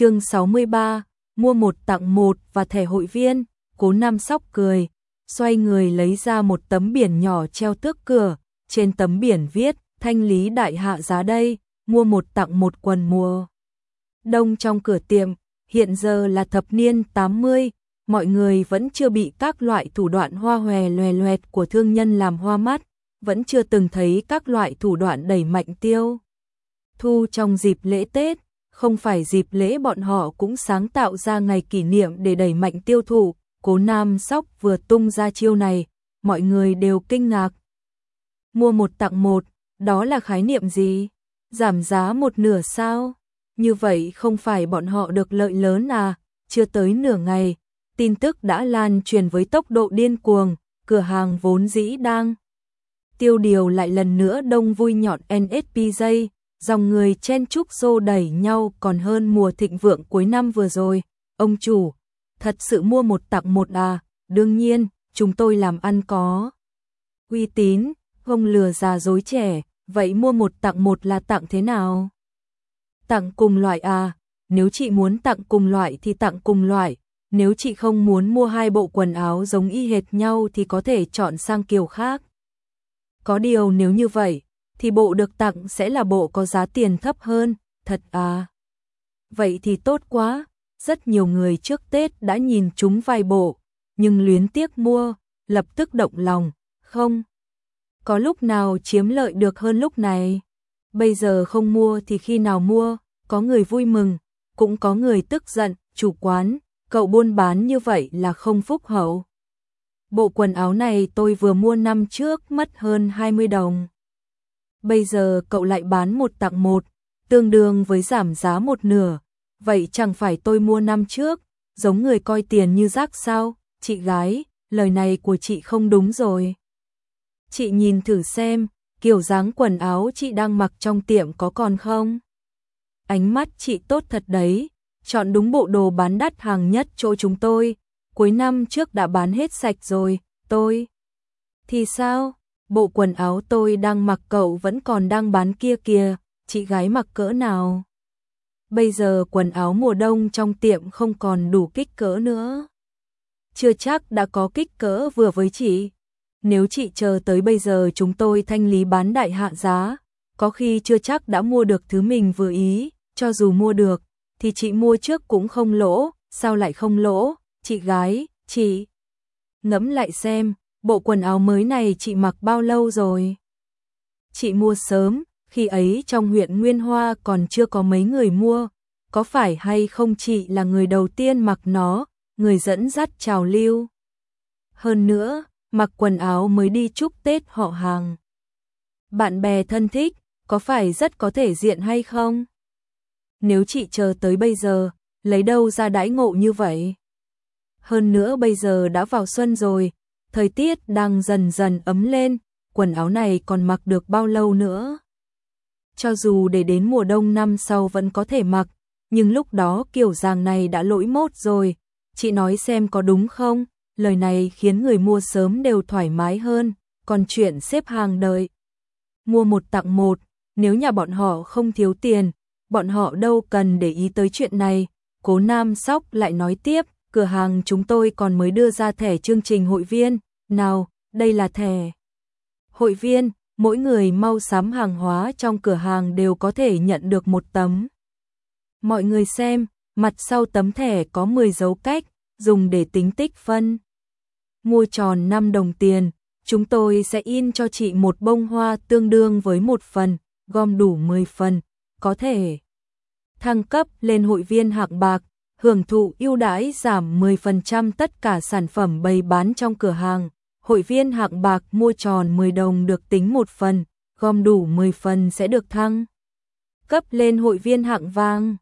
chương 63, mua một tặng một và thẻ hội viên, cố nam sóc cười, xoay người lấy ra một tấm biển nhỏ treo tước cửa, trên tấm biển viết, thanh lý đại hạ giá đây, mua một tặng một quần mùa. Đông trong cửa tiệm, hiện giờ là thập niên 80, mọi người vẫn chưa bị các loại thủ đoạn hoa hòe loè loẹt của thương nhân làm hoa mắt, vẫn chưa từng thấy các loại thủ đoạn đẩy mạnh tiêu. Thu trong dịp lễ Tết, không phải dịp lễ bọn họ cũng sáng tạo ra ngày kỷ niệm để đẩy mạnh tiêu thụ, cố nam sóc vừa tung ra chiêu này, mọi người đều kinh ngạc. Mua một tặng một, đó là khái niệm gì? Giảm giá một nửa sao? Như vậy không phải bọn họ được lợi lớn à? Chưa tới nửa ngày, tin tức đã lan truyền với tốc độ điên cuồng, cửa hàng vốn dĩ đang. Tiêu điều lại lần nữa đông vui nhọn NSPJ, dòng người chen chúc xô đẩy nhau còn hơn mùa thịnh vượng cuối năm vừa rồi. Ông chủ, thật sự mua một tặng một à, đương nhiên, chúng tôi làm ăn có. Uy tín, không lừa già dối trẻ, vậy mua một tặng một là tặng thế nào? Tặng cùng loại à, nếu chị muốn tặng cùng loại thì tặng cùng loại, nếu chị không muốn mua hai bộ quần áo giống y hệt nhau thì có thể chọn sang kiểu khác. Có điều nếu như vậy, thì bộ được tặng sẽ là bộ có giá tiền thấp hơn, thật à. Vậy thì tốt quá, rất nhiều người trước Tết đã nhìn chúng vài bộ, nhưng luyến tiếc mua, lập tức động lòng, không. Có lúc nào chiếm lợi được hơn lúc này? Bây giờ không mua thì khi nào mua, có người vui mừng, cũng có người tức giận, chủ quán, cậu buôn bán như vậy là không phúc hậu. Bộ quần áo này tôi vừa mua năm trước mất hơn 20 đồng. Bây giờ cậu lại bán một tặng một, tương đương với giảm giá một nửa. Vậy chẳng phải tôi mua năm trước, giống người coi tiền như rác sao? Chị gái, lời này của chị không đúng rồi. Chị nhìn thử xem, kiểu dáng quần áo chị đang mặc trong tiệm có còn không? Ánh mắt chị tốt thật đấy, chọn đúng bộ đồ bán đắt hàng nhất chỗ chúng tôi, cuối năm trước đã bán hết sạch rồi, tôi. Thì sao? Bộ quần áo tôi đang mặc cậu vẫn còn đang bán kia kìa, chị gái mặc cỡ nào? Bây giờ quần áo mùa đông trong tiệm không còn đủ kích cỡ nữa. Chưa chắc đã có kích cỡ vừa với chị. Nếu chị chờ tới bây giờ chúng tôi thanh lý bán đại hạ giá, có khi chưa chắc đã mua được thứ mình vừa ý, cho dù mua được, thì chị mua trước cũng không lỗ, sao lại không lỗ, chị gái, chị. Ngẫm lại xem, bộ quần áo mới này chị mặc bao lâu rồi? Chị mua sớm, khi ấy trong huyện Nguyên Hoa còn chưa có mấy người mua, có phải hay không chị là người đầu tiên mặc nó, người dẫn dắt trào lưu. Hơn nữa, mặc quần áo mới đi chúc Tết họ hàng. Bạn bè thân thích, có phải rất có thể diện hay không? Nếu chị chờ tới bây giờ, lấy đâu ra đãi ngộ như vậy? Hơn nữa bây giờ đã vào xuân rồi, thời tiết đang dần dần ấm lên, quần áo này còn mặc được bao lâu nữa? Cho dù để đến mùa đông năm sau vẫn có thể mặc, nhưng lúc đó kiểu dáng này đã lỗi mốt rồi. Chị nói xem có đúng không? Lời này khiến người mua sớm đều thoải mái hơn, còn chuyện xếp hàng đợi. Mua một tặng một, nếu nhà bọn họ không thiếu tiền, bọn họ đâu cần để ý tới chuyện này. Cố Nam Sóc lại nói tiếp, cửa hàng chúng tôi còn mới đưa ra thẻ chương trình hội viên. Nào, đây là thẻ. Hội viên, mỗi người mau sắm hàng hóa trong cửa hàng đều có thể nhận được một tấm. Mọi người xem, mặt sau tấm thẻ có 10 dấu cách, dùng để tính tích phân. Mua tròn 5 đồng tiền, chúng tôi sẽ in cho chị một bông hoa tương đương với một phần, gom đủ 10 phần, có thể thăng cấp lên hội viên hạng bạc, hưởng thụ ưu đãi giảm 10% tất cả sản phẩm bày bán trong cửa hàng. Hội viên hạng bạc mua tròn 10 đồng được tính một phần, gom đủ 10 phần sẽ được thăng cấp lên hội viên hạng vàng.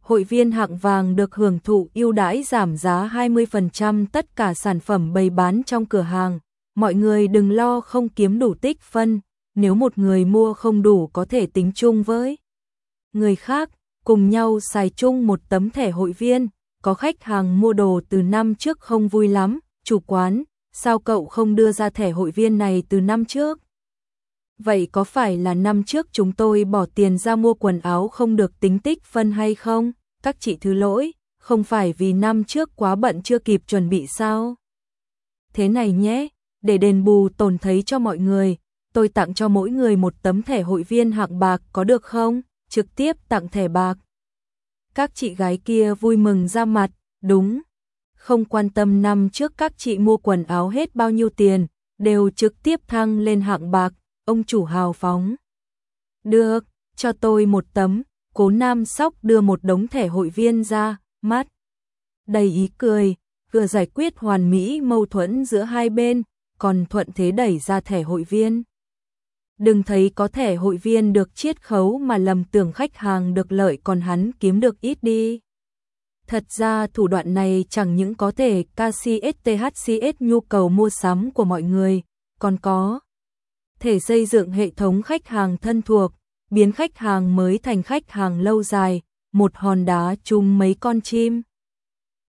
Hội viên hạng vàng được hưởng thụ ưu đãi giảm giá 20% tất cả sản phẩm bày bán trong cửa hàng. Mọi người đừng lo không kiếm đủ tích phân, nếu một người mua không đủ có thể tính chung với người khác, cùng nhau xài chung một tấm thẻ hội viên, có khách hàng mua đồ từ năm trước không vui lắm, chủ quán, sao cậu không đưa ra thẻ hội viên này từ năm trước? Vậy có phải là năm trước chúng tôi bỏ tiền ra mua quần áo không được tính tích phân hay không? các chị thứ lỗi, không phải vì năm trước quá bận chưa kịp chuẩn bị sao? Thế này nhé, để đền bù tổn thấy cho mọi người, tôi tặng cho mỗi người một tấm thẻ hội viên hạng bạc có được không? Trực tiếp tặng thẻ bạc. Các chị gái kia vui mừng ra mặt, đúng. Không quan tâm năm trước các chị mua quần áo hết bao nhiêu tiền, đều trực tiếp thăng lên hạng bạc, ông chủ hào phóng. Được, cho tôi một tấm, cố nam sóc đưa một đống thẻ hội viên ra, mắt. Đầy ý cười, vừa giải quyết hoàn mỹ mâu thuẫn giữa hai bên, còn thuận thế đẩy ra thẻ hội viên. Đừng thấy có thẻ hội viên được chiết khấu mà lầm tưởng khách hàng được lợi còn hắn kiếm được ít đi. Thật ra thủ đoạn này chẳng những có thể KCSTHCS nhu cầu mua sắm của mọi người, còn có thể xây dựng hệ thống khách hàng thân thuộc, biến khách hàng mới thành khách hàng lâu dài, một hòn đá chung mấy con chim.